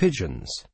pigeons.